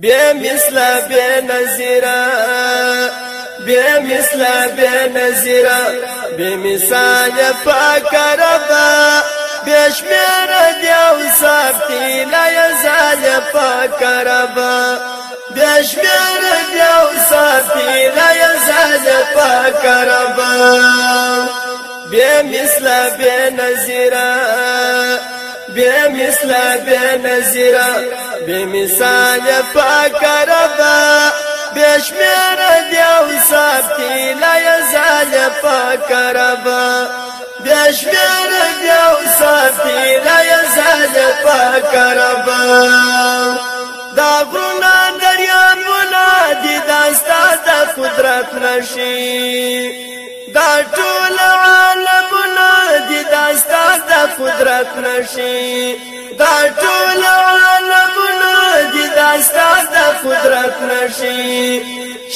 بیا مثل بیا نظیر بیا مثل بیا نظیر بیا مثال پاک ربا بیا شمیر دیو سابتی لیزال پاک ربا بیا شمیر دیو سابتی لیزال پاک ربا بیا مثل بیا نظیر بیا بے مثل بے نظیر بے مثال پاکربا بے شمیر دیو صاحب کی لا یزال پاکربا بے شمیر دیو صاحب کی لا یزال پاکربا دا غرونا دریابونا دی داستا دا قدرت نشی دا ټول عالم قدرت نشي دا ټول عالمونه دي دا ستا د قدرت نشي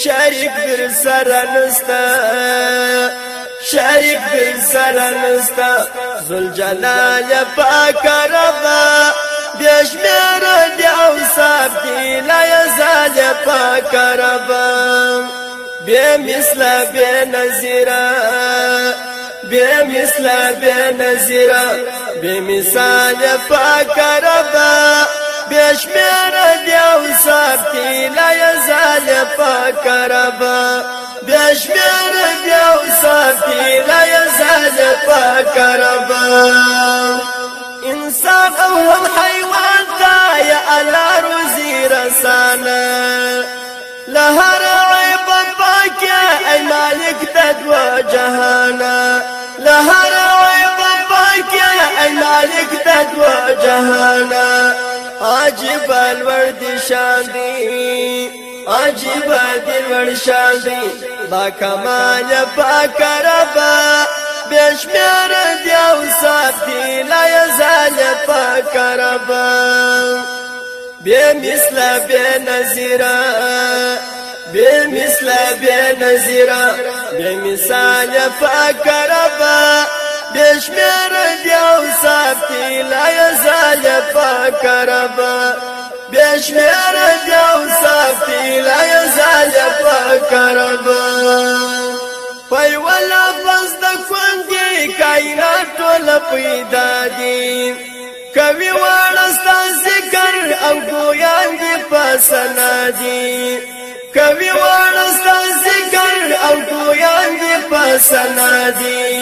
شریک در سره نستا شریک در سره نستا ذوالجلال پاک رب بشمیر دی او صاحب دی لا یزال پاک رب بے مثل بے نظیرہ بے مثل بے نظیر بے مثال پاک ربا بے شمیر دیو سب تیلا یزال پاک ربا بے شمیر دیو سب تیلا یزال پاک ربا انسان اول حیوان تا یا اللہ دو جهانا لهر عيب پاک مالک د دو جهانا عجیب الورد شان دی عجیب دلور شان دی با کمال پاک ربا بشمیر دیو ساتی لا یزال پاک ربا بے مثل بے نظیرہ بے مثل بے نظیر بے مثال فقربا بشمیر دیو سابتی لا یزال فقربا بشمیر دیو سابتی لا یزال فقربا پیولا فز دکوندی کائنات ټول پیدا دی کوي وړستا ذکر او ګویان دی پسنا دی کوي وانستا ذکر او کویان دې پسنا دي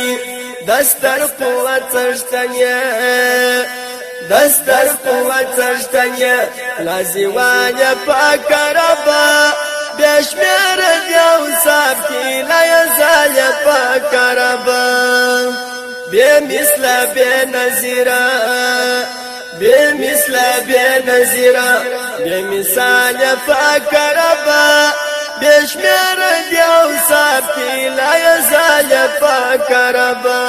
دستر قوت چشتنیا دستر قوت چشتنیا لازوانیا پاک ربا بشمیر دیو صاحب کی لیزایا پاک ربا بے مثل بے نظیرہ بے مثل بے نظیرہ بے مثال فقربا بشمیر دیو ساتی لا یزال فقربا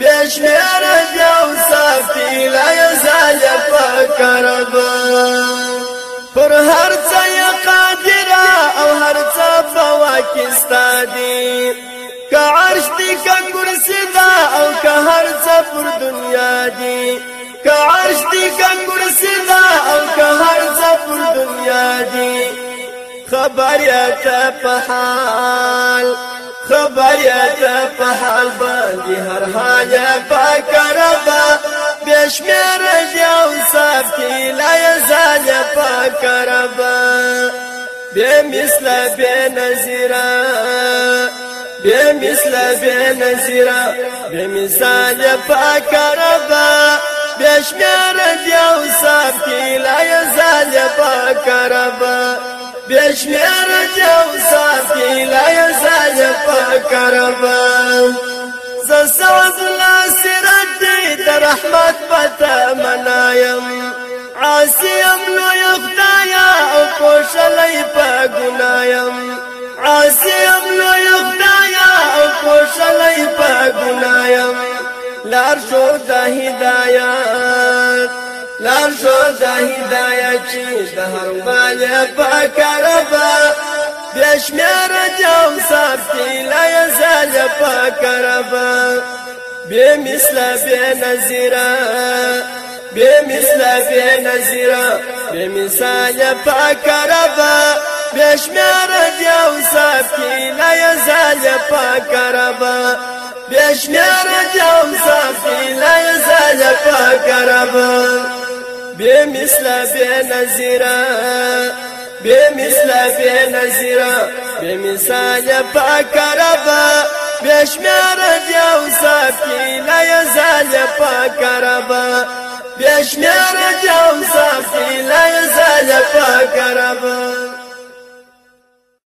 بشمیر دیو ساتی لا یزال فقربا پر هر څه قادر او هر څه فواکستا دی که عرش دی که کرسی دا او که هر څه پر دنیا دی که عرش دی که کرسی دا او که هر په دنیا دی خبر یا ته په حال خبر یا ته په هر حال یا پکربا بشمیر یو صاحب کی لا یزال یا پکربا بے مثل بے نظیرہ بے مثل بے نظیرہ بے مثال پاک ربا شمیر دیو صاحب کی لا یزال پکرب بشمیر دیو صاحب کی لا یزال پکرب ز سعد ناصرت دی در رحمت پتا منایم عاصیم لو یخدایا او پوشا لار شو د هدایت لار شو د هدایت چې د هر والیا پکربا بشمیر جام ساتي لا یزال پکربا به مثل به نظیره به مثل به نظیره به مثال پکربا بشمیر جام ساتي لا یزال پکربا بشمیر جام صافی لا یزال فقرب بی مثل بی نظیره بی مثل بی نظیره بی مثال فقرب بشمیر جام صافی لا یزال فقرب بشمیر جام صافی لا یزال فقرب